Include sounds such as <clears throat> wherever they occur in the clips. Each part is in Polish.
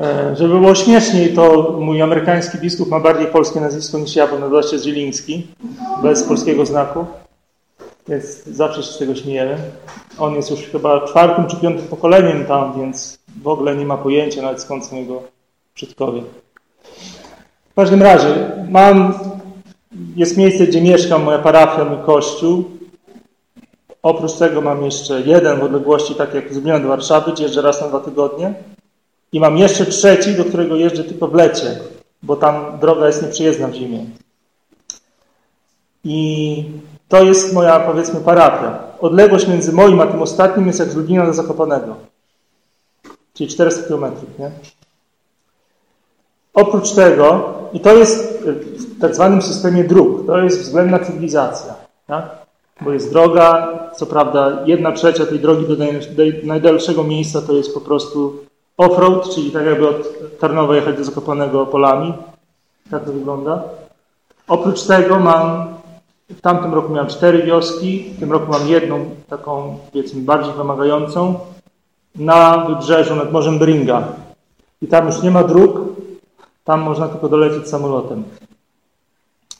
E, żeby było śmieszniej, to mój amerykański biskup ma bardziej polskie nazwisko niż ja, bo nazywa się Zieliński, bez polskiego znaku. Więc zawsze się z tego śmiejemy. On jest już chyba czwartym czy piątym pokoleniem tam, więc w ogóle nie ma pojęcia nawet skąd są jego przodkowie. W każdym razie, mam, jest miejsce, gdzie mieszkam, moja parafia, mój kościół. Oprócz tego mam jeszcze jeden w odległości, tak jak z do Warszawy, gdzie jeżdżę raz na dwa tygodnie. I mam jeszcze trzeci, do którego jeżdżę tylko w lecie, bo tam droga jest nieprzyjezdna w zimie. I to jest moja, powiedzmy, parafia. Odległość między moim a tym ostatnim jest jak z Lublina do Zakopanego. Czyli 400 km, nie? Oprócz tego, i to jest w tak zwanym systemie dróg, to jest względna cywilizacja, tak? Bo jest droga, co prawda jedna trzecia tej drogi do najdalszego miejsca to jest po prostu offroad, czyli tak jakby od Tarnowa jechać do Zakopanego polami. Tak to wygląda. Oprócz tego mam, w tamtym roku miałem cztery wioski, w tym roku mam jedną taką, powiedzmy, bardziej wymagającą na wybrzeżu nad Morzem Bringa. I tam już nie ma dróg, tam można tylko dolecieć samolotem.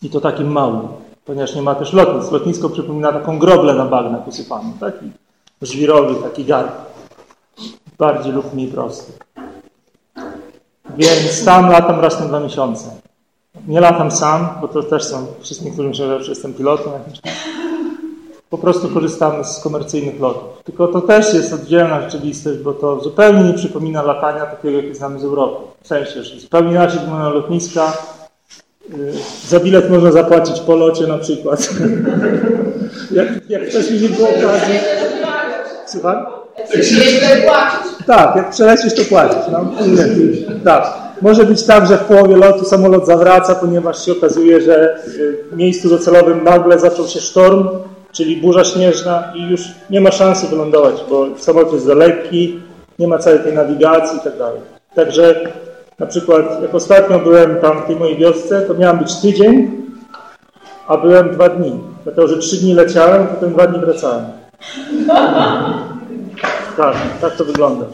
I to takim małym, ponieważ nie ma też lotnisk. Lotnisko przypomina taką groblę na bagnach usypaną, taki żwirowy, taki garb bardziej lub mniej prosty. Więc tam latam raz na dwa miesiące. Nie latam sam, bo to też są, wszyscy niektórzy myślą, że jestem pilotem Po prostu korzystam z komercyjnych lotów. Tylko to też jest oddzielna rzeczywistość, bo to zupełnie nie przypomina latania takiego, jakie znamy z Europy. W sensie, że zupełnie inaczej wyglądają lotniska. Y, za bilet można zapłacić po locie na przykład. <laughs> jak, jak wcześniej nie było okazji. Słucham? Tak, jak przelecisz, to płacisz. No, tak. Może być tak, że w połowie lotu samolot zawraca, ponieważ się okazuje, że w miejscu docelowym nagle zaczął się sztorm, czyli burza śnieżna i już nie ma szansy wylądować, bo samolot jest za lekki, nie ma całej tej nawigacji i tak dalej. Także na przykład jak ostatnio byłem tam w tej mojej wiosce, to miałem być tydzień, a byłem dwa dni. Dlatego, że trzy dni leciałem, potem dwa dni wracałem. Tak, tak to wygląda.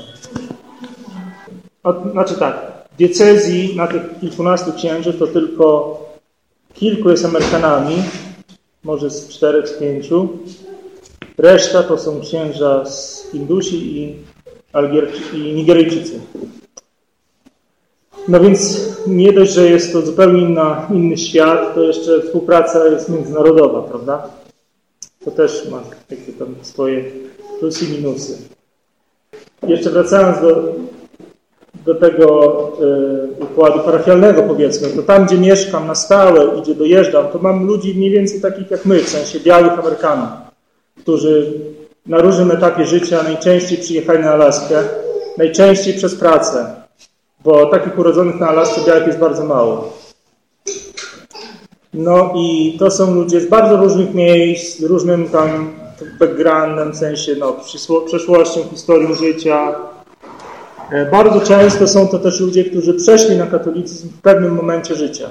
Znaczy tak, diecezji na tych kilkunastu księży to tylko kilku jest Amerykanami, może z czterech, z pięciu. Reszta to są księża z Hindusi i, i Nigeryjczycy. No więc nie dość, że jest to zupełnie inna, inny świat, to jeszcze współpraca jest międzynarodowa, prawda? To też ma jakby tam swoje plusy i minusy. Jeszcze wracając do, do tego y, układu parafialnego, powiedzmy, to tam, gdzie mieszkam na stałe i gdzie dojeżdżam, to mam ludzi mniej więcej takich jak my, w sensie białych Amerykanów, którzy na różnym etapie życia najczęściej przyjechali na Alaskę, najczęściej przez pracę, bo takich urodzonych na Alasce białych jest bardzo mało. No i to są ludzie z bardzo różnych miejsc, różnym tam backgroundem, w sensie no, przeszłością, historią życia. E, bardzo często są to też ludzie, którzy przeszli na katolicyzm w pewnym momencie życia.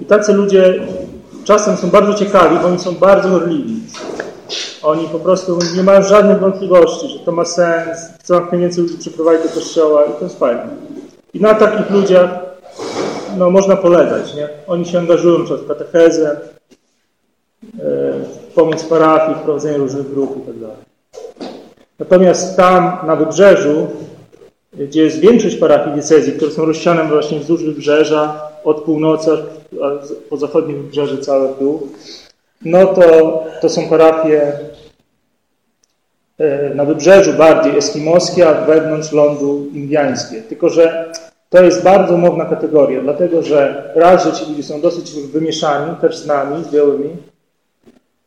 I tacy ludzie czasem są bardzo ciekawi, bo oni są bardzo gorliwi. Oni po prostu nie mają żadnych wątpliwości, że to ma sens, chcą jak najwięcej ludzi przyprowadzić do kościoła i to jest fajne. I na takich ludziach no, można polegać. Nie? Oni się angażują w katechezę, e, pomoc parafii, wprowadzenie różnych grup itd. Tak Natomiast tam na wybrzeżu, gdzie jest większość parafii diecezji, które są rozsiane właśnie wzdłuż wybrzeża, od północy po zachodnim wybrzeże całe dół, no to, to są parafie e, na wybrzeżu bardziej eskimoskie, a wewnątrz lądu indiańskie. Tylko, że to jest bardzo umowna kategoria, dlatego że raz, że ci ludzie są dosyć wymieszani też z nami, z białymi,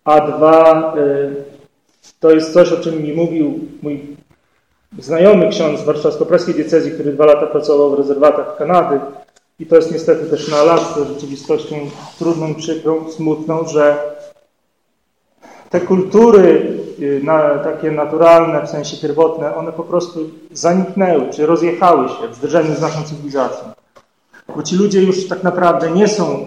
a dwa, y, to jest coś, o czym mi mówił mój znajomy ksiądz warszawsko-praskiej diecezji, który dwa lata pracował w rezerwatach Kanady. I to jest niestety też na Alasce rzeczywistością trudną, przykrą, smutną, że te kultury y, na, takie naturalne, w sensie pierwotne, one po prostu zaniknęły, czy rozjechały się w zderzeniu z naszą cywilizacją. Bo ci ludzie już tak naprawdę nie są,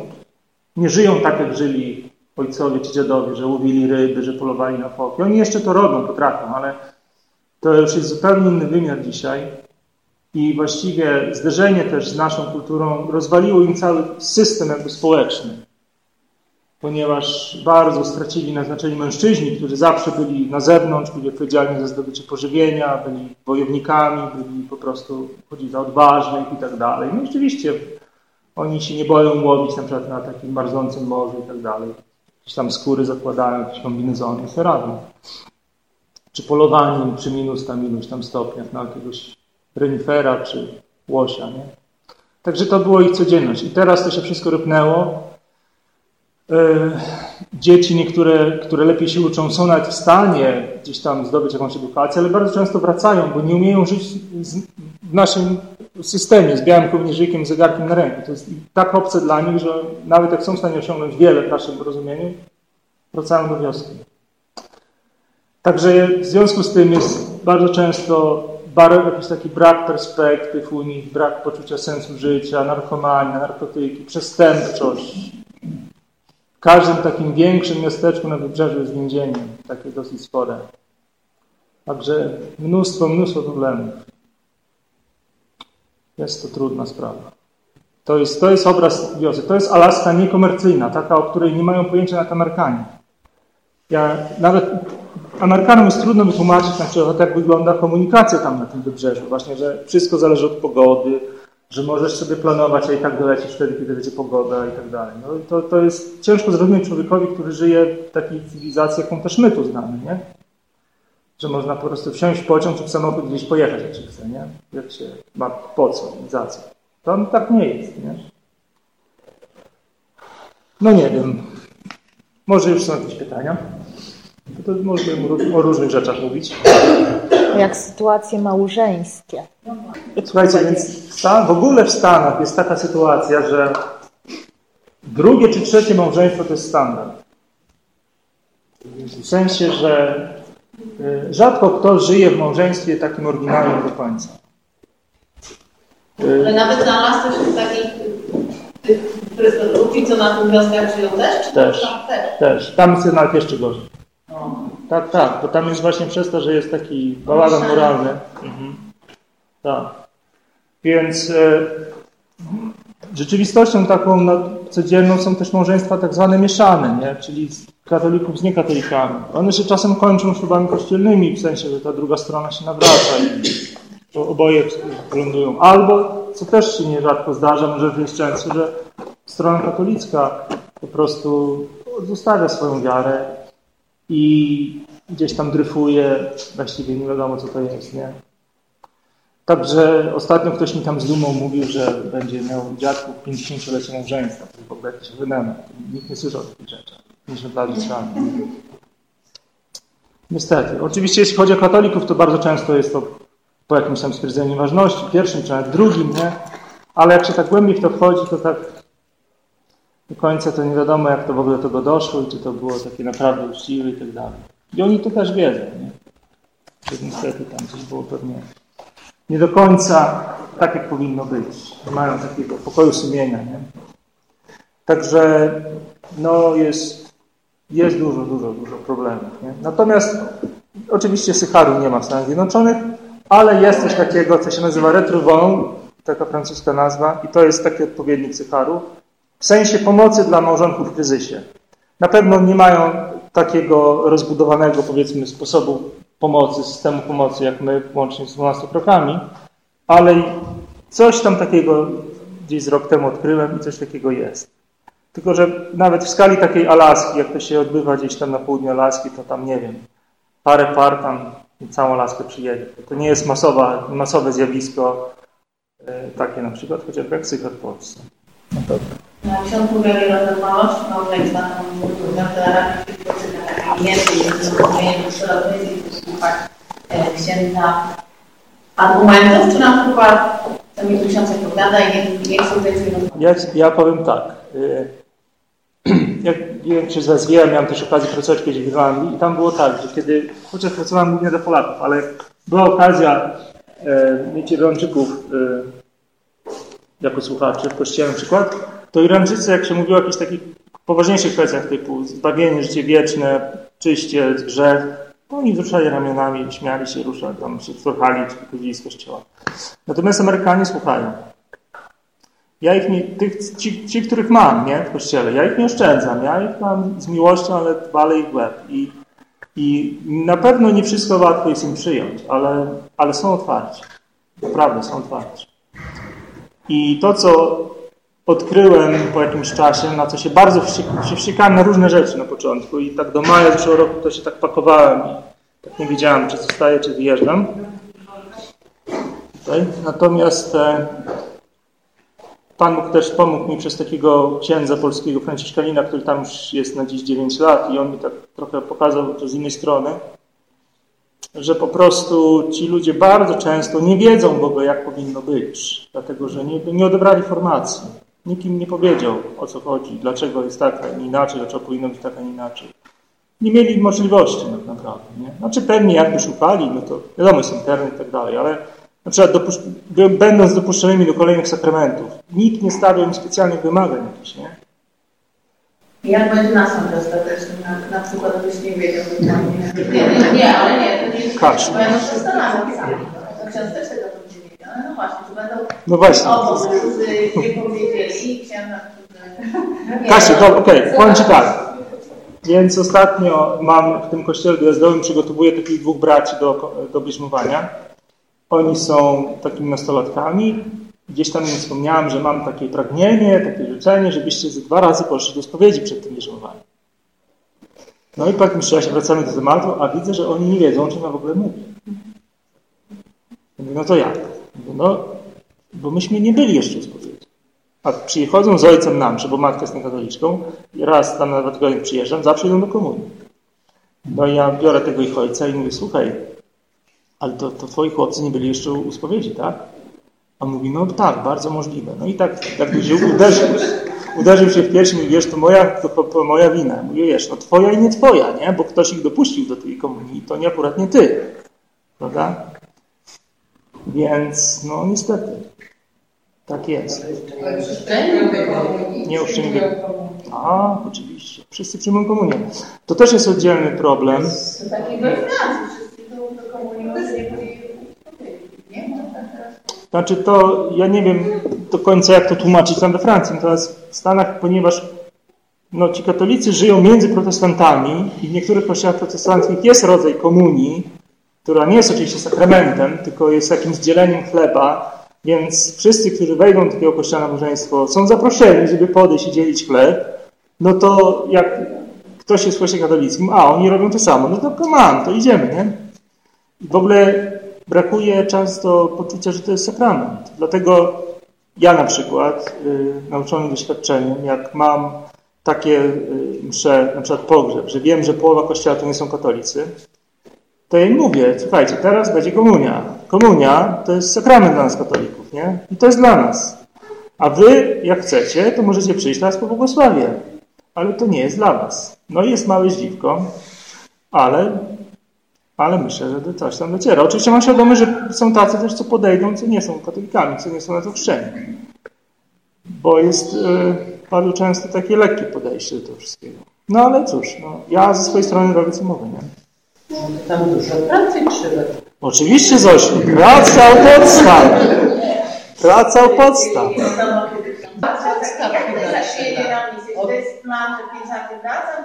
nie żyją tak, jak żyli ojcowie czy dziadowie, że łowili ryby, że polowali na foki. Oni jeszcze to robią, potrafią, ale to już jest zupełnie inny wymiar dzisiaj. i właściwie zderzenie też z naszą kulturą rozwaliło im cały system jakby społeczny. Ponieważ bardzo stracili na znaczeniu mężczyźni, którzy zawsze byli na zewnątrz, byli odpowiedzialni za zdobycie pożywienia, byli wojownikami, byli po prostu, chodzi za odważnych i tak dalej. No rzeczywiście oni się nie boją łowić na przykład na takim marzącym morzu i tak dalej. Jakieś tam skóry zakładają, jakieś kombinezony, co robią. Czy polowaniem przy minus tam iluś tam stopniach na jakiegoś renifera czy łosia, nie? Także to było ich codzienność. I teraz to się wszystko rypnęło. E, dzieci niektóre, które lepiej się uczą, są nawet w stanie gdzieś tam zdobyć jakąś edukację, ale bardzo często wracają, bo nie umieją żyć w naszym systemie z białym kołnierzykiem, zegarkiem na ręku. To jest tak obce dla nich, że nawet jak są w stanie osiągnąć wiele w naszym rozumieniu, wracają do wioski. Także w związku z tym jest bardzo często jakiś taki brak perspektyw u nich, brak poczucia sensu życia, narkomania, narkotyki, przestępczość. Każdym takim większym miasteczku na wybrzeżu jest więzienie, takie dosyć spore. Także mnóstwo, mnóstwo problemów. Jest to trudna sprawa. To jest, to jest obraz wiosek. To jest Alaska niekomercyjna, taka, o której nie mają pojęcia nawet Amerykanie. Ja nawet Amerykanom jest trudno wytłumaczyć na przykład, jak wygląda komunikacja tam na tym wybrzeżu. Właśnie, że wszystko zależy od pogody, że możesz sobie planować, a i tak dolecisz wtedy, kiedy będzie pogoda i tak dalej. No to, to jest ciężko zrozumieć człowiekowi, który żyje w takiej cywilizacji, jaką też my tu znamy, nie? Że można po prostu wsiąść w pociąg czy w samochód gdzieś pojechać, jak się chce, nie? Jak się ma po co za co. To tak nie jest, nie? No nie wiem. Może już są jakieś pytania? To możemy o różnych rzeczach mówić. Jak sytuacje małżeńskie. Słuchajcie, więc w ogóle w Stanach jest taka sytuacja, że drugie czy trzecie małżeństwo to jest standard. W sensie, że y, rzadko kto żyje w małżeństwie takim oryginalnym do końca. Ale nawet dla nas też jest takich tych, ludzi, co na tym wioskach żyją też? Czy też, też, też. Tam jest jednak jeszcze gorzej. Tak, tak, bo tam jest właśnie przez to, że jest taki bałagan moralny. Mhm. Tak. Więc e, rzeczywistością taką no, codzienną są też małżeństwa tak zwane mieszane, nie? czyli katolików z niekatolikami. One się czasem kończą ślubami kościelnymi, w sensie, że ta druga strona się nawraca i oboje lądują. Albo, co też się nierzadko zdarza, może jest często, że strona katolicka po prostu zostawia swoją wiarę i gdzieś tam dryfuje, właściwie nie wiadomo co to jest, nie? Także ostatnio ktoś mi tam z dumą mówił, że będzie miał dziadków 50-lecie małżeństwa. To w ogóle jakiś wynemek. Nikt nie słyszał o takich rzeczach. Niż dla Litrzana. Niestety. Oczywiście jeśli chodzi o katolików, to bardzo często jest to po jakimś tam stwierdzeniu ważności, pierwszym czy drugim, nie? Ale jak się tak głębiej w to wchodzi, to tak do końca to nie wiadomo, jak to w ogóle do tego doszło i czy to było takie naprawdę uczciwe i tak dalej. I oni to też wiedzą, nie? Niestety tam coś było pewnie nie do końca tak, jak powinno być. Mają takiego pokoju sumienia, nie? Także no jest, jest dużo, dużo, dużo problemów. Nie? Natomiast oczywiście Sycharu nie ma w Stanach Zjednoczonych, ale jest coś takiego, co się nazywa retruvon, taka francuska nazwa, i to jest taki odpowiednik Sycharu, w sensie pomocy dla małżonków w kryzysie. Na pewno nie mają takiego rozbudowanego, powiedzmy, sposobu pomocy, systemu pomocy, jak my, łącznie z 12 krokami, ale coś tam takiego gdzieś z rok temu odkryłem i coś takiego jest. Tylko, że nawet w skali takiej Alaski, jak to się odbywa gdzieś tam na południu Alaski, to tam, nie wiem, parę par tam całą Alaskę przyjedzie. To nie jest masowa, masowe zjawisko, e, takie na przykład, chociaż jak w Polsce. No to na początku wielorozmałości małżeństwa tam deklaracji takiej więcej, że zrozumienie przyrodnicy słuchać księdza argumentów, czy na przykład to mi tu ksiądz opowiada i nie, chcą więcej ja, ja powiem tak. <clears throat> Y, jak nie wiem, czy z Was wie, miałem też okazję pracować kiedyś w Irlandii i tam było tak, że kiedy, chociaż pracowałem głównie dla Polaków, ale była okazja e, mieć Irlandczyków e, jako słuchaczy w kościele na przykład, to Irańczycy, jak się mówiło o jakichś takich poważniejszych kwestiach typu zbawienie, życie wieczne, czyście, grzech, Oni wzruszali ramionami, śmiali się, ruszali, tam się wtorchali, czy wychodzili z kościoła. Natomiast Amerykanie słuchają. Ja ich nie, tych, ci, ci, których mam, nie, w kościele, ja ich nie oszczędzam, ja ich mam z miłością, ale walę ich w łeb. I, I na pewno nie wszystko łatwo jest im przyjąć, ale, ale są otwarci. Naprawdę są otwarci. I to, co odkryłem po jakimś czasie, na co się bardzo wściekałem na różne rzeczy na początku i tak do maja zeszłego roku to się tak pakowałem i tak nie wiedziałem, czy zostaję, czy wyjeżdżam. Natomiast e, Pan Bóg też pomógł mi przez takiego księdza polskiego Franciszkanina, który tam już jest na dziś 9 lat i on mi tak trochę pokazał to z innej strony, że po prostu ci ludzie bardzo często nie wiedzą w ogóle, jak powinno być, dlatego że nie, nie odebrali formacji. Nikt im nie powiedział, o co chodzi, dlaczego jest tak, a nie inaczej, dlaczego powinno być tak, a nie inaczej. Nie mieli możliwości tak naprawdę. Nie? Znaczy pewnie jakby szukali, no to wiadomo, jest internet i tak dalej, ale na przykład dopusz będąc dopuszczonymi do kolejnych sakramentów, nikt nie stawiał im specjalnych wymagań jakichś, nie? Jak będzie nasąd ostateczny? Na, na przykład byś nie wiedział, że tam nie, nie, nie, ale nie, ja no. To ksiądz też tego będzie wiedział, ale no właśnie, czy będą no właśnie. obok, którzy nie powiedzieli, księdza, którzy... Kasiu, okej, okay, powiem Ci tak. Więc ostatnio mam w tym kościele dojazdowym, przygotowuję takich dwóch braci do, do bierzmowania. Oni są takimi nastolatkami. Gdzieś tam im wspomniałem, że mam takie pragnienie, takie życzenie, żebyście ze dwa razy poszli do spowiedzi przed tym bierzmowaniem. No i po jakimś czasie wracamy do tematu, a widzę, że oni nie wiedzą, o czym ja w ogóle mówię. Mówię, no to jak? Mówię, no, bo myśmy nie byli jeszcze w spowiedzi. A przychodzą z ojcem na mszę, bo matka jest niekatoliczką, i raz tam na dwa tygodnie przyjeżdżam, zawsze idą do komunii. No i ja biorę tego ich ojca i mówię, słuchaj, ale to, to twoi chłopcy nie byli jeszcze u spowiedzi, tak? A mówi, no tak, bardzo możliwe. No i tak, tak się uderzył, uderzył się w piersi i wiesz, to moja, to, moja wina. Mówię, wiesz, no twoja i nie twoja, nie? Bo ktoś ich dopuścił do tej komunii, to nie akurat nie ty. Prawda? Więc, no niestety. Tak jest. Nie uczczeni A, oczywiście. Wszyscy przyjmują komunię. To też jest oddzielny problem. Taki we Francji, wszyscy do, do komunii nie? Znaczy to, ja nie wiem do końca jak to tłumaczyć tam we Francji, natomiast w Stanach, ponieważ no, ci katolicy żyją między protestantami i w niektórych kościołach protestanckich jest rodzaj komunii, która nie jest oczywiście sakramentem, tylko jest jakimś dzieleniem chleba, więc wszyscy, którzy wejdą do takiego kościoła nabożeństwo, są zaproszeni, żeby podejść i dzielić chleb, no to jak ktoś jest w kościele katolickim, a oni robią to samo, no to come to idziemy, nie? I w ogóle brakuje często poczucia, że to jest sakrament. Dlatego ja na przykład, yy, nauczony doświadczeniem, jak mam takie yy, msze, na przykład pogrzeb, że wiem, że połowa kościoła to nie są katolicy, to ja im mówię, słuchajcie, teraz będzie komunia. Komunia to jest sakrament dla nas katolików, nie? I to jest dla nas. A wy, jak chcecie, to możecie przyjść teraz po błogosławie. Ale to nie jest dla was. No i jest małe zdziwko, ale, ale myślę, że coś tam dociera. Oczywiście mam świadomość, że są tacy też, co podejdą, co nie są katolikami, co nie są na to chrzczeni. Bo jest y, bardzo często takie lekkie podejście do tego wszystkiego. No ale cóż, no, ja ze swojej strony robię co mogę, nie? Tam dużo pracy trzeba. Oczywiście, Zosiu. Praca u podstaw. Praca u podstaw. To jest plan, że pięć lat wracam,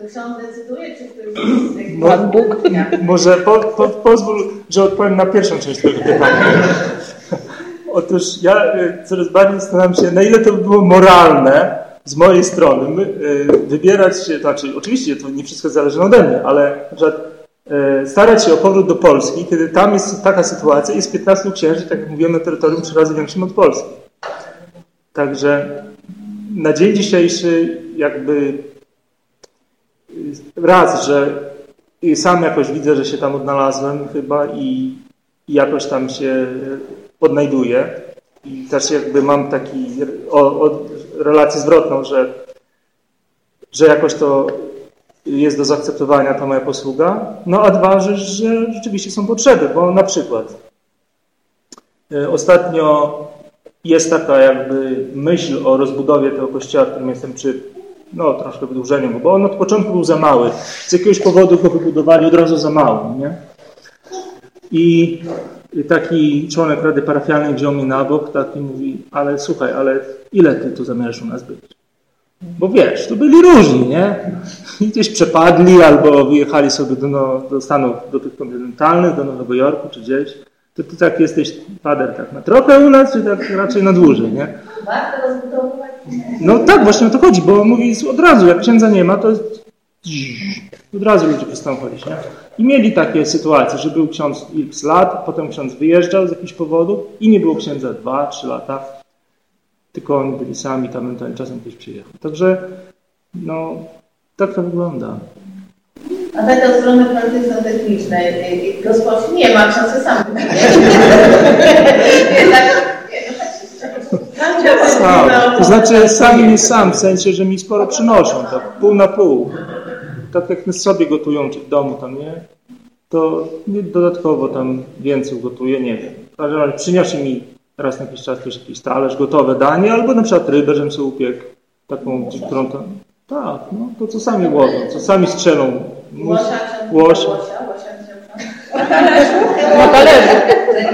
czy ksiądz decyduje, czy ktoś <clears throat> No, może po, po, pozwól, że odpowiem na pierwszą część tego pytania. <laughs> Otóż ja y, coraz bardziej zastanawiam się, na ile to by było moralne z mojej strony y, wybierać się, to znaczy oczywiście to nie wszystko zależy ode mnie, ale y, starać się o powrót do Polski, kiedy tam jest taka sytuacja, jest 15 księży, tak jak mówiłem, na terytorium trzy razy większym od Polski. Także na dzień dzisiejszy jakby raz, że sam jakoś widzę, że się tam odnalazłem chyba i, i jakoś tam się odnajduję. I też jakby mam taki o, o, relację zwrotną, że, że jakoś to jest do zaakceptowania ta moja posługa. No a dwa, że, że rzeczywiście są potrzeby, bo na przykład ostatnio jest taka jakby myśl o rozbudowie tego kościoła, w którym jestem przy no troszkę wydłużeniem, go, bo on od początku był za mały. Z jakiegoś powodu go wybudowali od razu za mały, nie? I taki członek Rady Parafialnej wziął mnie na bok, taki mówi, ale słuchaj, ale ile ty tu zamierzasz u nas być? Bo wiesz, tu byli różni, nie? I gdzieś przepadli albo wyjechali sobie do, no, do Stanów, do tych kontynentalnych, do Nowego Jorku czy gdzieś. To ty tak jesteś, pader, tak na trochę u nas, czy tak raczej na dłużej, nie? Warto rozbudowywać? No tak, właśnie o to chodzi, bo mówi od razu, jak księdza nie ma, to od razu ludzie przestaną chodzić, nie? I mieli takie sytuacje, że był ksiądz x lat, potem ksiądz wyjeżdżał z jakichś powodów i nie było księdza 2-3 lata, tylko oni byli sami, tam ewentualnie czasem ktoś przyjechał. Także, no, tak to wygląda. A tak od strony praktyczno-technicznej, gospodarz nie ma, ksiądz sam <laughs> tak. Sam. To znaczy sam nie sam, w sensie, że mi sporo przynoszą, tak pół na pół. Tak jak sobie gotują, czy w domu tam, nie? To nie, dodatkowo tam więcej gotuję, nie wiem. W każdym razie przyniesie mi raz na jakiś czas też jakiś talerz, gotowe danie, albo na przykład rybę, żebym sobie upiekł, taką, którą tam... Tak, no, to co sami łowią, co sami strzelą. Łosia, łosia. Na talerzu.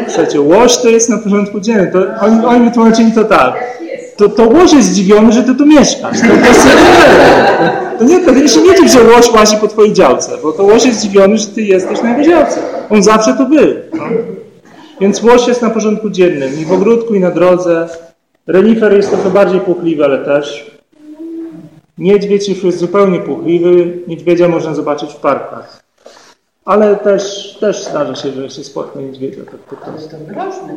Słuchajcie, łoś to jest na porządku dziennym. To, oni, oni wytłumaczyli to tak. To, to łoś jest zdziwiony, że ty tu mieszkasz. To, to, jest, to nie, to nie się nie dziw, że łoś łazi po twojej działce, bo to łoś jest zdziwiony, że ty jesteś na jego działce. On zawsze to był. No. Więc łoś jest na porządku dziennym i w ogródku, i na drodze. Renifer jest trochę bardziej płochliwy, ale też. Niedźwiedź już jest zupełnie płochliwy. Niedźwiedzia można zobaczyć w parkach. Ale też, też zdarza się, że się spotka niedźwiedzia. Tak po prostu. To groźne.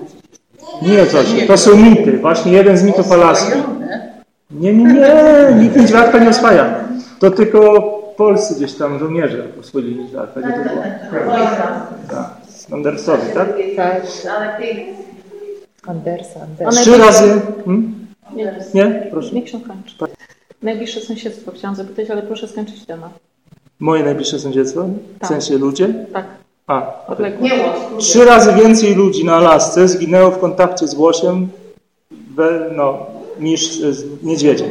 Nie, coś, to są mity. Właśnie jeden z mitów alaski. Nie, nie, nie, nikt niedźwiadka nie oswaja. To tylko polscy gdzieś tam żołnierze oswoili niedźwiadka. Gdzie to było? Tak, Andersowi, tak? Tak. Andersa, Andersa. Trzy razy. Hmm? Nie, Nie? Proszę. niech się kończy. Najbliższe sąsiedztwo chciałam zapytać, ale proszę skończyć temat. Moje najbliższe sąsiedztwo? W Tak. sensie ludzie? Tak, A. Nie. Trzy razy więcej ludzi na Alasce zginęło w kontakcie z łosiem we, no, niż z niedźwiedziem.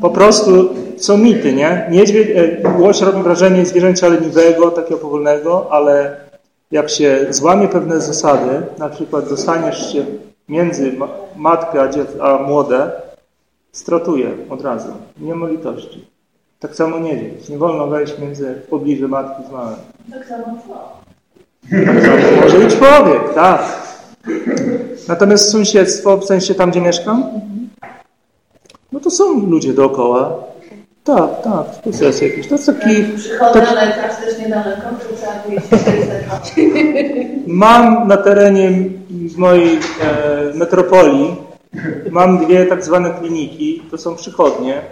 Po prostu są mity, nie? Niedźwiedź, e, łoś robi wrażenie zwierzęcia leniwego, takiego powolnego, ale jak się złamie pewne zasady, na przykład dostaniesz się między ma matkę a, dziec- a młode, stratuje od razu. Nie ma litości. Tak samo niedźwiedź. Nie wolno wejść między pobliże matki z małym. Tak samo? To może i człowiek, tak. Natomiast sąsiedztwo, w sensie tam, gdzie mieszkam, no to są ludzie dookoła. Tak, tak, sukcesy jakieś. To jest taki... Przychodzę, Tak. ale tak też niedaleko, wrzucam 240 Mam na terenie mojej e, metropolii, mam dwie tak zwane kliniki, to są przychodnie,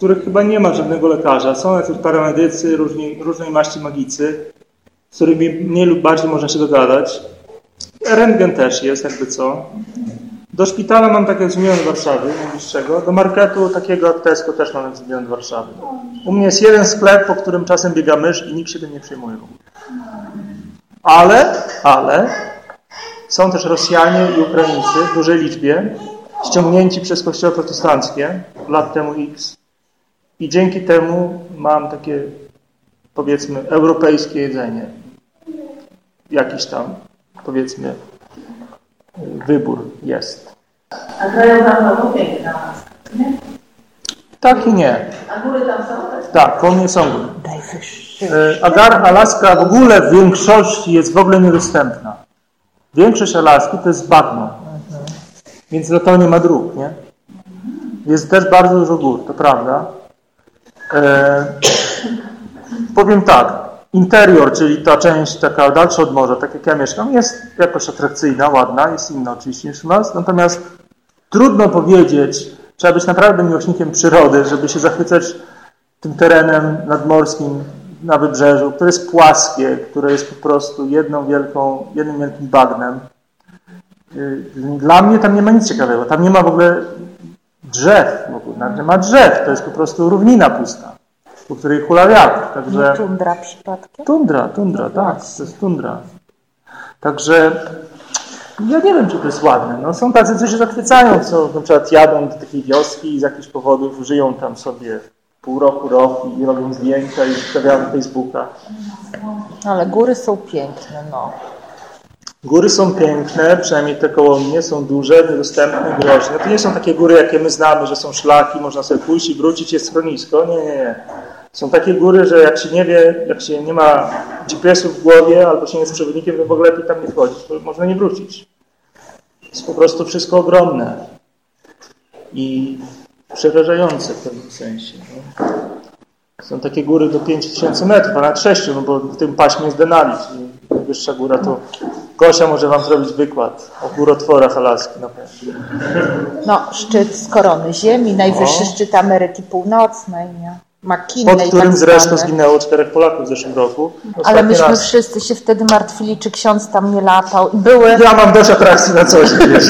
których chyba nie ma żadnego lekarza. Są jacyś paramedycy, różni, różnej maści magicy, z którymi mniej lub bardziej można się dogadać. Rentgen też jest, jakby co. Do szpitala mam tak jak z milion Warszawy, najbliższego. Do marketu takiego jak Tesco też mam jak z milion Warszawy. U mnie jest jeden sklep, po którym czasem biega mysz i nikt się tym nie przejmuje. Ale, ale są też Rosjanie i Ukraińcy w dużej liczbie, ściągnięci przez kościoły protestanckie lat temu X. I dzięki temu mam takie, powiedzmy, europejskie jedzenie. Jakiś tam, powiedzmy, wybór jest. A krajowa znowu piękna nie? Tak i nie. A góry tam są? Tak, po mnie są góry. E, Agar, Alaska w ogóle w większości jest w ogóle niedostępna. Większość Alaski to jest bagno. Więc dlatego nie ma dróg, nie? Jest też bardzo dużo gór, to prawda. E, powiem tak, interior, czyli ta część taka dalsza od morza, tak jak ja mieszkam, jest jakoś atrakcyjna, ładna, jest inna oczywiście niż u nas, natomiast trudno powiedzieć, trzeba być naprawdę miłośnikiem przyrody, żeby się zachwycać tym terenem nadmorskim na wybrzeżu, które jest płaskie, które jest po prostu jedną wielką, jednym wielkim bagnem. Yy, Dla mnie tam nie ma nic ciekawego. Tam nie ma w ogóle drzew. W ogóle. Tam Nie ma drzew. To jest po prostu równina pusta, po której hula wiatr. Także... Nie tundra przypadkiem? Tundra, tundra, tak, to jest tundra. Także Ja nie wiem, czy to jest ładne. No, są tacy, co się zachwycają, co na przykład jadą do takiej wioski i z jakichś powodów żyją tam sobie pół roku, rok i robią zdjęcia i wstawiają na Facebooka. No, ale góry są piękne, no. Góry są piękne, przynajmniej te koło mnie, są duże, niedostępne, groźne. To nie są takie góry, jakie my znamy, że są szlaki, można sobie pójść i wrócić, jest schronisko. Nie, nie, nie. Są takie góry, że jak się nie wie, jak się nie ma GPS-u w głowie albo się nie jest przewodnikiem, to w ogóle lepiej tam nie wchodzić, bo można nie wrócić. Jest po prostu wszystko ogromne i przerażające w pewnym sensie. No. Są takie góry do 5000 metrów, a nawet 6, no bo w tym paśmie jest Denali, czyli najwyższa góra to Gosia może Wam zrobić wykład o górotworach Alaski na pewno. No, szczyt z korony ziemi, najwyższy No. szczyt Ameryki Północnej, nie? McKinley Pod którym tak zresztą zginęło czterech Polaków w zeszłym roku. Ale myśmy raz. wszyscy się wtedy martwili, czy ksiądz tam nie latał. I były, Ja mam dość atrakcji na coś, wiesz.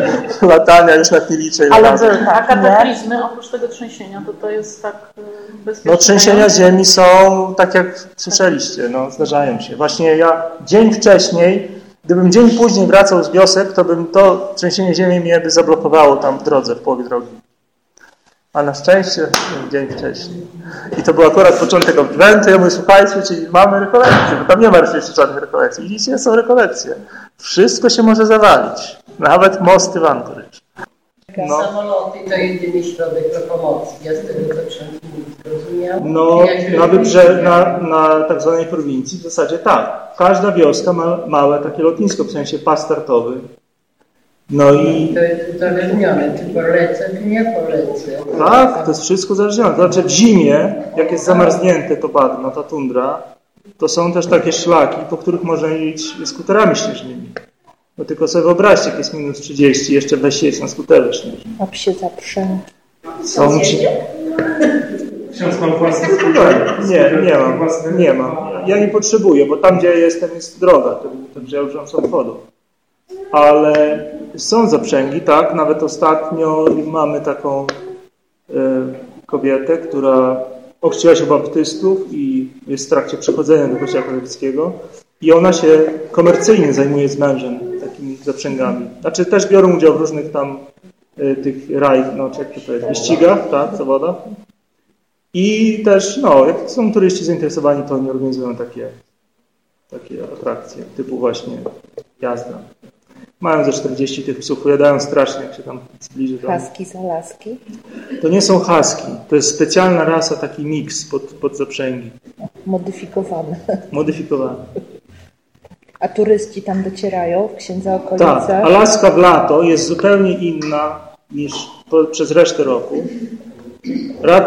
<laughs> Latania już na liczę. ale były A tak, nie? kataklizmy, oprócz tego trzęsienia, to to jest tak y, bezpieczne. No trzęsienia ziemi są, tak jak słyszeliście, no zdarzają się. Właśnie ja dzień wcześniej, gdybym dzień później wracał z wiosek, to bym to trzęsienie ziemi mnie by zablokowało tam w drodze, w połowie drogi. A na szczęście dzień wcześniej. I to był akurat początek Adwentu. Ja mówię, słuchajcie, czyli mamy rekolekcje, bo tam nie ma jeszcze żadnych rekolekcji. Widzicie, są rekolekcje. Wszystko się może zawalić. Nawet mosty w Anchorage. No. Samoloty to jedyny środek lokomocji. Ja z tego co zrozumiałam. No, na, wybrze, na, na tak zwanej prowincji w zasadzie tak. Każda wioska ma małe takie lotnisko, w sensie pas startowy. No i To jest uzależnione, czy polecę, czy nie polecę. tak, to jest wszystko zależne. To znaczy w zimie, jak jest zamarznięte to bagno, ta tundra, to są też takie szlaki, po których można iść skuterami śnieżnymi. No tylko sobie wyobraźcie, jak jest minus 30, jeszcze weź jeść na skuterze śnieżnym. A psie zaprzęg. Są ci... Ksiądz ma własny skuter? Nie, nie mam. Nie mam. Ja nie potrzebuję, bo tam, gdzie ja jestem, jest droga, także ja używam samochodu. Ale są zaprzęgi, tak. Nawet ostatnio mamy taką e, kobietę, która ochrzciła się baptystów i jest w trakcie przechodzenia do kościoła katolickiego i ona się komercyjnie zajmuje z mężem takimi zaprzęgami. Znaczy też biorą udział w różnych tam e, tych rajd, no czy jak to powiedzieć, wyścigach, tak, zawodach. I też, no, jak są turyści zainteresowani, to oni organizują takie, takie atrakcje, typu właśnie jazda. Mają ze 40 tych psów, ujadają strasznie, jak się tam zbliży do Haski z Alaski. To nie są husky, to jest specjalna rasa, taki miks pod, pod zaprzęgi, Modyfikowane. modyfikowany. A turyści tam docierają w księdza Tak, okolice. Alaska w lato jest zupełnie inna niż po, przez resztę roku.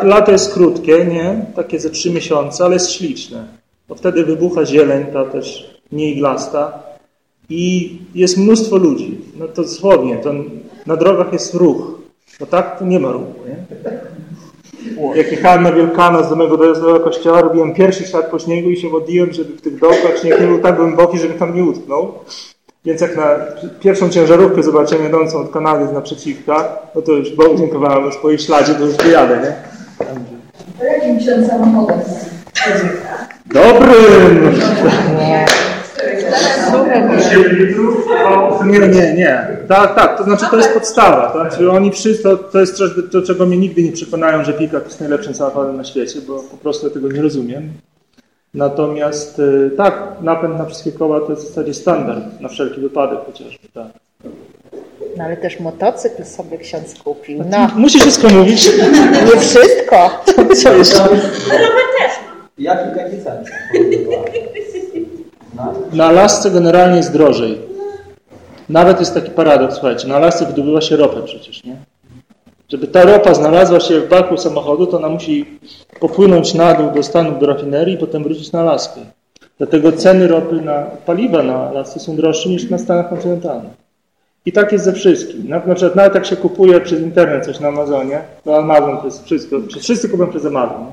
Lato jest krótkie, nie? Takie ze trzy miesiące, ale jest śliczne. Bo wtedy wybucha zieleń, ta też nie'iglasta i jest mnóstwo ludzi. No to dosłownie, to na drogach jest ruch. No tak, to nie ma ruchu, nie? Jak jechałem na Wielkanoc do mego dojazdowego kościoła, robiłem pierwszy ślad po śniegu i się modliłem, żeby w tych dołkach śnieg nie był tak głęboki, żeby tam nie utknął. Więc jak na pierwszą ciężarówkę zobaczyłem jadącą od Kanady z naprzeciwka, no to już Bogu dziękowałem o swoim śladzie, to już wyjadę, nie? Jakim ksiądz samochodem? Dobrym! Nie. Nie, nie. Tak, tak, to znaczy to jest podstawa. To znaczy oni wszyscy, to, to jest coś, do czego mnie nigdy nie przekonają, że Pickup jest najlepszym samochodem na świecie, bo po prostu ja tego nie rozumiem. Natomiast y, tak, napęd na wszystkie koła to jest w zasadzie standard, na wszelki wypadek chociażby, tak. No ale też motocykl sobie ksiądz kupił. No, Musisz się skomówić. <laughs> nie wszystko. Co jeszcze? Jaki taki cel? Na Alasce generalnie jest drożej. Nawet jest taki paradoks, słuchajcie, na Alasce wydobywa się ropę przecież, nie? Żeby ta ropa znalazła się w baku samochodu, to ona musi popłynąć na dół do Stanów, do rafinerii i potem wrócić na Alaskę. Dlatego ceny ropy na paliwa na Alasce są droższe niż na Stanach kontynentalnych. I tak jest ze wszystkim. Na, na przykład nawet jak się kupuje przez internet coś na Amazonie, to Amazon to jest wszystko, wszyscy kupują przez Amazon,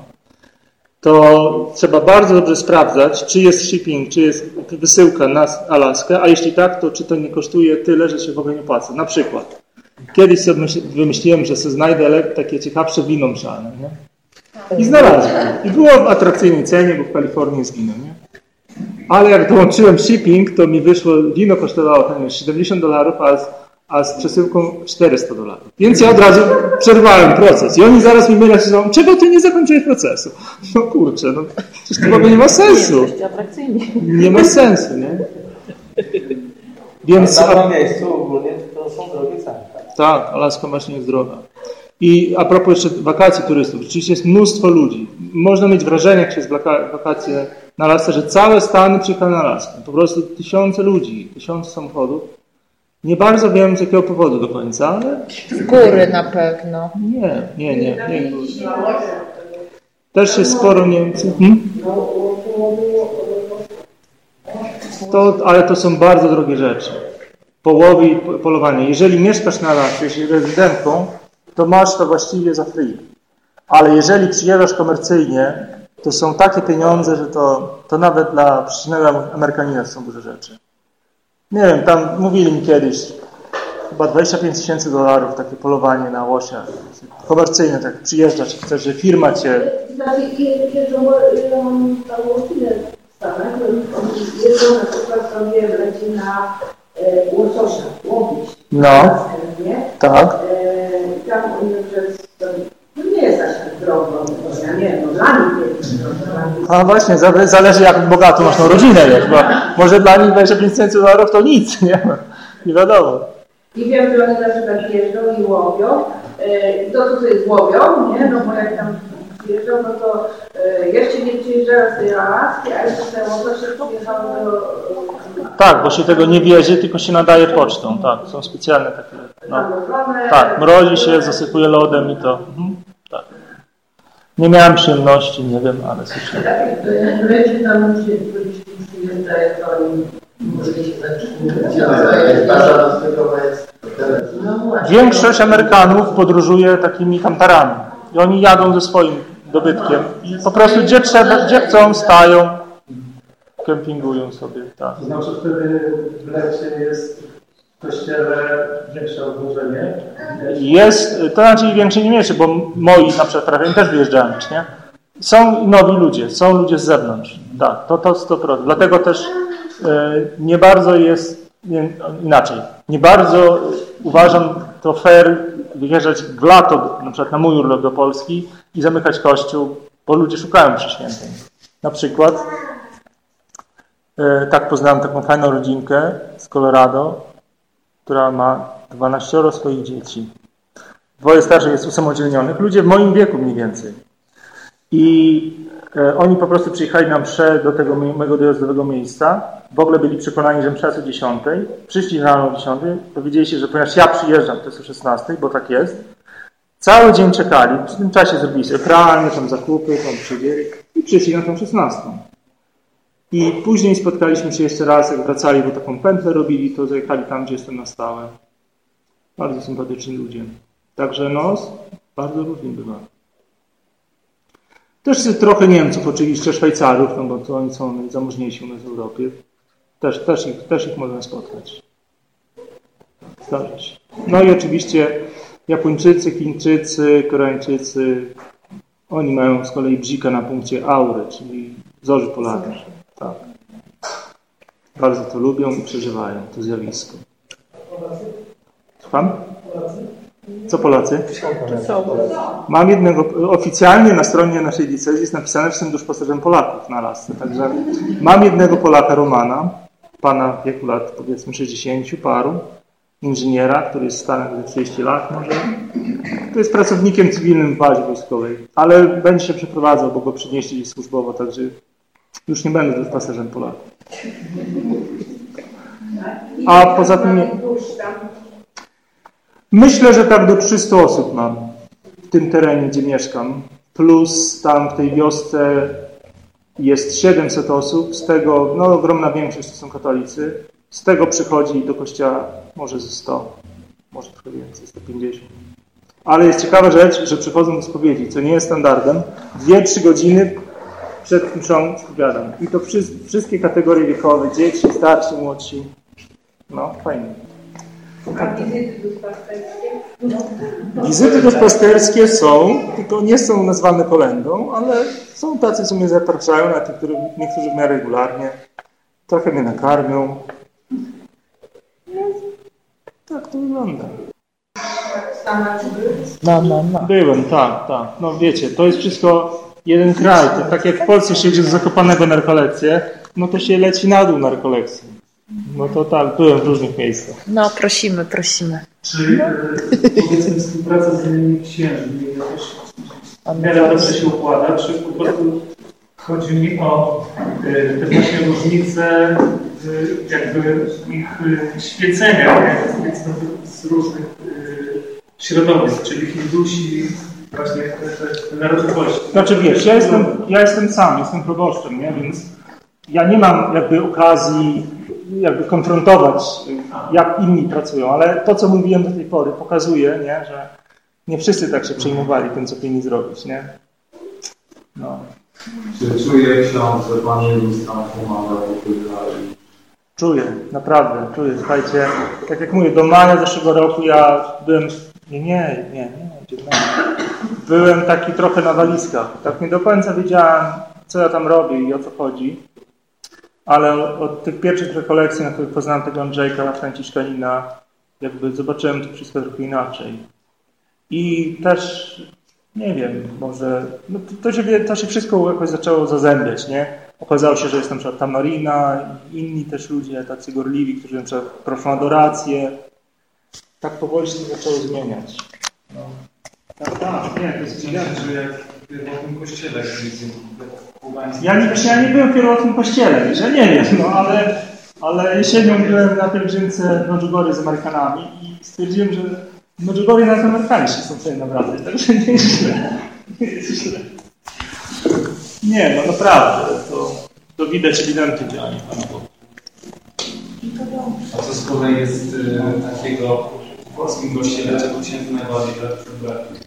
to trzeba bardzo dobrze sprawdzać, czy jest shipping, czy jest wysyłka na Alaskę, a jeśli tak, to czy to nie kosztuje tyle, że się w ogóle nie opłaca. Na przykład, kiedyś sobie myśl- wymyśliłem, że sobie znajdę takie ciekawsze wino mszane, nie? I znalazłem. I było w atrakcyjnej cenie, bo w Kalifornii wino, nie? Ale jak dołączyłem shipping, to mi wyszło, wino kosztowało tam 70 dolarów, a a z przesyłką 400 dolarów. Więc ja od razu przerwałem proces. I oni zaraz mi myślą, czego ty nie zakończyłeś procesu? <laughs> No kurczę, no przecież to w ogóle nie ma sensu. Nie ma sensu, nie? Więc... Na tym miejscu ogólnie to są drogie ceny. tak? Tak, Alaska właśnie jest droga. I a propos jeszcze wakacji turystów, rzeczywiście jest mnóstwo ludzi. Można mieć wrażenie, jak się jest waka- wakacje na Alasce, że całe Stany przyjechały na Alaskę. Po prostu tysiące ludzi, tysiące samochodów. Nie bardzo wiem z jakiego powodu do końca, ale W góry na pewno. nie, nie, nie. nie. Też jest sporo Niemców. Hmm? To, ale to są bardzo drogie rzeczy. Połowy i po- polowanie. Jeżeli mieszkasz na Alasce, jesteś rezydentką, to masz to właściwie za free. Ale jeżeli przyjeżdżasz komercyjnie, to są takie pieniądze, że to, to nawet dla przeciętnego Amerykanina są duże rzeczy. Nie wiem, tam mówili mi kiedyś, chyba 25 tysięcy dolarów takie polowanie na łosiach. Komercyjne, tak przyjeżdżasz, chcesz, że firma cię... Znaczy, na przykład. No, tak. E, tam no nie jest tak nie wiem, no dla nich jest. A właśnie, za- zależy jak bogato masz tą rodzinę, wiesz, bo może dla nich 25 tysięcy dolarów to nic, <laughs> nie? Nie wiadomo. I wiem, że oni na przykład jeżdżą i łowią, e, i to co sobie złowią, nie? No bo jak tam jeżdżą, no to e, jeszcze nie przyjeżdżają z tej Alaski, a jeszcze te łososie przyjechały do... e, Tak, bo się tego nie wiezie, tylko się nadaje pocztą, tak. Są specjalne takie, no. Tak, mrozi się, zasypuje lodem i to, mhm, tak. Nie miałem przyjemności, nie wiem, ale słyszałem. Tam przyjeżdżają, to oni się. No właśnie. Większość Amerykanów podróżuje takimi kamperami i oni jadą ze swoim dobytkiem i po prostu gdzie trzeba, gdzie chcą, stają, kempingują sobie, tak. To znaczy wtedy w lecie jest w kościele większe obłożenie. Jest, to znaczy większe nie mniejsze, bo moi na przykład trafieni też wyjeżdżają, nie? Są nowi ludzie, są ludzie z zewnątrz. Tak, to to 100%. Dlatego też e, nie bardzo jest nie, inaczej. Nie bardzo uważam to fair wyjeżdżać w lato, na przykład na mój urlop do Polski i zamykać kościół, bo ludzie szukają przy świętym. Na przykład e, tak poznałem taką fajną rodzinkę z Colorado, która ma 12 swoich dzieci. Dwoje starszych jest usamodzielnionych, ludzie w moim wieku mniej więcej. I e, oni po prostu przyjechali na mszę do tego mojego dojazdowego miejsca. W ogóle byli przekonani, że msza jest o 10. Przyszli rano o 10. Dowiedzieli się, że ponieważ ja przyjeżdżam, to jest o 16, bo tak jest. Cały dzień czekali. W tym czasie zrobili sobie pralnię, tam zakupy, tam przydzieli i przyszli na tą 16. I później spotkaliśmy się jeszcze raz, jak wracali, bo taką pętlę robili, to zajechali tam, gdzie jestem na stałe. Bardzo sympatyczni ludzie. Także no, bardzo różnie bywa. Też trochę Niemców, oczywiście Szwajcarów, no bo to oni są najzamożniejsi u nas w Europie. Też, też, ich, też ich można spotkać. Zdarza się. No i oczywiście Japończycy, Chińczycy, Koreańczycy, oni mają z kolei bzika na punkcie aury, czyli zorzy polarnej. Tak. Bardzo to lubią i przeżywają to zjawisko. Słucham? Co Polacy? Mam jednego, oficjalnie na stronie naszej diecezji jest napisane, że jestem duszpasterzem Polaków na lasce. Także mam jednego Polaka, Romana, pana w wieku lat powiedzmy 60 paru, inżyniera, który jest za 30 lat może. To jest pracownikiem cywilnym w bazie wojskowej, ale będzie się przeprowadzał, bo go przynieśli służbowo, także już nie będę duszpasterzem Polaków. A poza tym Myślę, że tak do 300 osób mam w tym terenie, gdzie mieszkam. Plus tam w tej wiosce jest 700 osób, z tego no, ogromna większość to są katolicy. Z tego przychodzi do kościoła może ze 100, może trochę więcej, 150. Ale jest ciekawa rzecz, że przychodzą do spowiedzi, co nie jest standardem. Dwie, trzy godziny przed mszą spowiadam. I to wszy wszystkie kategorie wiekowe, dzieci, starsi, młodsi. No, fajnie. Wizyty duszpasterskie są, tylko nie są nazwane kolendą, ale są tacy, co mnie zapraszają, na tych, których niektórzy w miarę regularnie. trochę mnie nakarmią. No, tak to wygląda. No, no, no. Byłem, tak, tak. No wiecie, to jest wszystko jeden kraj. To tak jak w Polsce się idzie z Zakopanego na rekolekcję, no to się leci na dół na rekolekcję. No to tak, byłem w różnych miejscach. No, prosimy, prosimy. Czy e, powiedzmy współpraca z innymi księżmi jakoś w miarę dobrze się układa, czy po prostu chodzi mi o e, te właśnie różnice w jakby ich e, świecenia nie? powiedzmy z różnych e, środowisk, czyli Hindusi, właśnie te, te, te narodowości. Znaczy wiesz, ja jestem, ja jestem sam, jestem proboszczem, nie? więc ja nie mam jakby okazji jakby konfrontować, jak inni pracują, ale to, co mówiłem do tej pory, pokazuje, nie? że nie wszyscy tak się przejmowali tym, co powinni zrobić. Nie? No. Czy czuje ksiądz, że Pan Jezus tam pomaga, i Czuję, naprawdę, czuję. Słuchajcie, tak jak mówię, do maja zeszłego roku ja byłem, nie, nie, nie, nie, byłem taki trochę na walizkach. Tak nie do końca wiedziałem, co ja tam robię i o co chodzi. Ale od tych pierwszych rekolekcji, na których poznałem tego Andrzejka, Franciszkanina, jakby zobaczyłem to wszystko trochę inaczej. I też, nie wiem, może, no to, to, się, to się wszystko jakoś zaczęło zazębiać, nie? Okazało się, że jest na przykład ta Marina i inni też ludzie, tacy gorliwi, którzy na przykład proszą adorację. Tak powoli się to zaczęło zmieniać. No. Tak, tak, nie, to jest gigantyczne. że jak w pierwotnym kościele Ja nie, ja nie byłem w pierwotnym kościele, ja nie wiem, no ale, ale jesienią byłem na pielgrzymce w Medjugorje z Amerykanami i stwierdziłem, że w Medjugorje nawet Amerykanie się chcą sobie nawracać, także nie jest źle. Nie jest źle. Nie, no naprawdę, to, to widać ewidentnie działanie Pana Boga. A co z kolei jest y, takiego polskim kościele, czego księdzu najbardziej brakuje?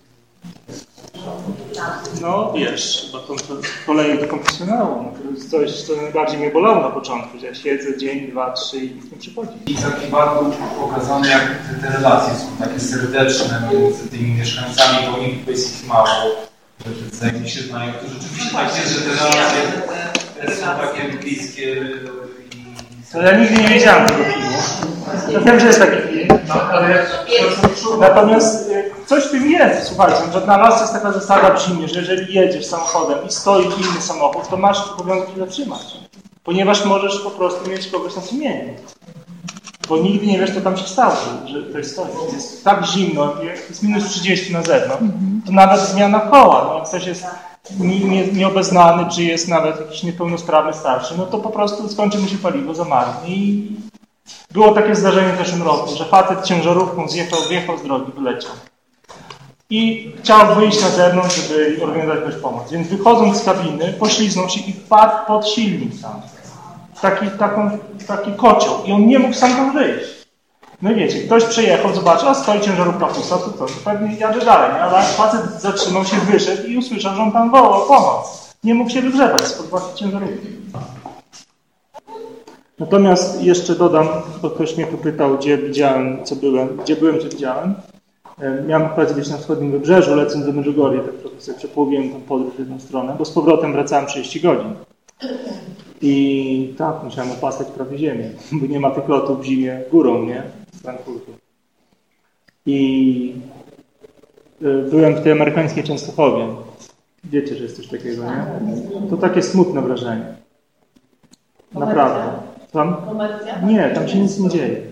No wiesz, bo to, to kolei do konfesjonału, no, to jest coś, co najbardziej mnie bolało na początku, że ja siedzę dzień, dwa, trzy i nic nie przychodzi. I taki bardzo pokazane, jak te, te relacje są takie serdeczne między tymi mieszkańcami, bo nikt jest ich mało, że te cechy się znają. To rzeczywiście tak jest, że te relacje są takie bliskie i To ja nigdy nie wiedziałem tego filmu. Ja wiem, że jest taki film. No, ale Natomiast y, coś w tym jest, słuchajcie, że dla nas jest taka zasada w zimie, że jeżeli jedziesz samochodem i stoi inny samochód, to masz obowiązek się zatrzymać. Ponieważ możesz po prostu mieć kogoś na sumieniu. Bo nigdy nie wiesz, co tam się stało, że ktoś stoi. Jest tak zimno, jest minus 30 na zewnątrz, to nawet zmiana koła, no jak ktoś jest nie- nie- nieobeznany, czy jest nawet jakiś niepełnosprawny starszy, no to po prostu skończy mu się paliwo, zamarnie i było takie zdarzenie w zeszłym roku, że facet ciężarówką zjechał, wjechał z drogi, wyleciał. I chciał wyjść na zewnątrz, żeby organizować jakąś pomoc. Więc wychodząc z kabiny, pośliznął się i wpadł pod silnik tam. Taki, taką, taki kocioł. I on nie mógł sam tam wyjść. No i wiecie, ktoś przejechał, zobaczył, a stoi ciężarówka pusta, to co? Pewnie jadę dalej. nie? Ale facet zatrzymał się, wyszedł i usłyszał, że on tam wołał o pomoc. Nie mógł się wygrzebać spod własnej ciężarówki. Natomiast jeszcze dodam, bo ktoś mnie popytał, gdzie widziałem, co byłem, gdzie byłem, co widziałem. E, Miałem okazję być na wschodnim wybrzeżu, lecąc do Medjugorje, tak trochę sobie przepołowiłem tą podróż w jedną stronę, bo z powrotem wracałem 30 godzin. I tak, musiałem opasać prawie ziemię, <laughs> bo nie ma tych lotów w zimie górą, nie? Z Frankfurtu. I e, byłem w tej amerykańskiej Częstochowie. Wiecie, że jest coś takiego, nie? To takie smutne wrażenie. Naprawdę. Tam? Nie, tam się nic nie dzieje.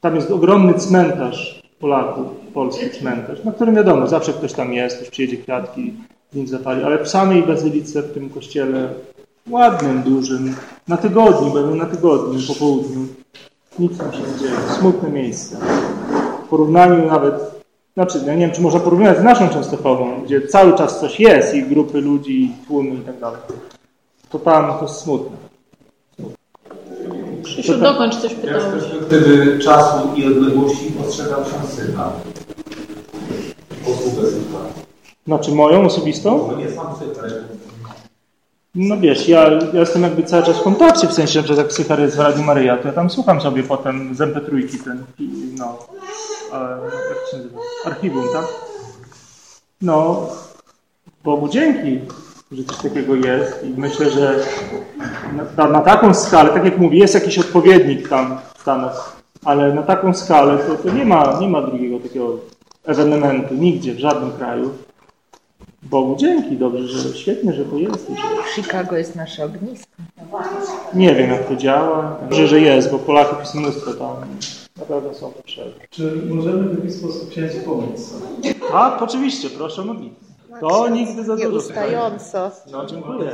Tam jest ogromny cmentarz Polaków, polski cmentarz, na którym wiadomo, zawsze ktoś tam jest, ktoś przyjedzie kwiatki, nic zapali, ale w samej bazylice, w tym kościele ładnym, dużym, na tygodniu, będę na tygodniu, po południu, nic tam się nie dzieje. Smutne miejsce. W porównaniu nawet, znaczy, ja nie wiem, czy można porównywać z naszą Częstochową, gdzie cały czas coś jest i grupy ludzi, i tłumy i tak dalej. To tam to jest smutne. Krzysiu, dokończ coś Jak z pytałeś. perspektywy czasu i odległości postrzegam się syna. Posługę syna. Znaczy moją osobistą? No nie sam No wiesz, ja, ja jestem jakby cały czas w kontakcie, w sensie, że jak Psychar jest w Radiu Maryja, to ja tam słucham sobie potem z MP3 ten, no, e, jak się nazywa? Archiwum, tak? No, Bogu dzięki, że coś takiego jest i myślę, że na, na taką skalę, tak jak mówię, jest jakiś odpowiednik tam w Stanach, ale na taką skalę to, to nie, ma, nie ma drugiego takiego ewenementu nigdzie, w żadnym kraju. Bogu dzięki, dobrze, że świetnie, że to jest. Chicago jest nasze ognisko. Nie wiem, jak to działa. Dobrze, że jest, bo Polaków jest mnóstwo tam. Naprawdę są potrzebne. Czy możemy w jakiś sposób księciu pomóc? Tak, oczywiście, proszę o modlitwę. To nigdy za dużo. Nieustająco. No, dziękuję.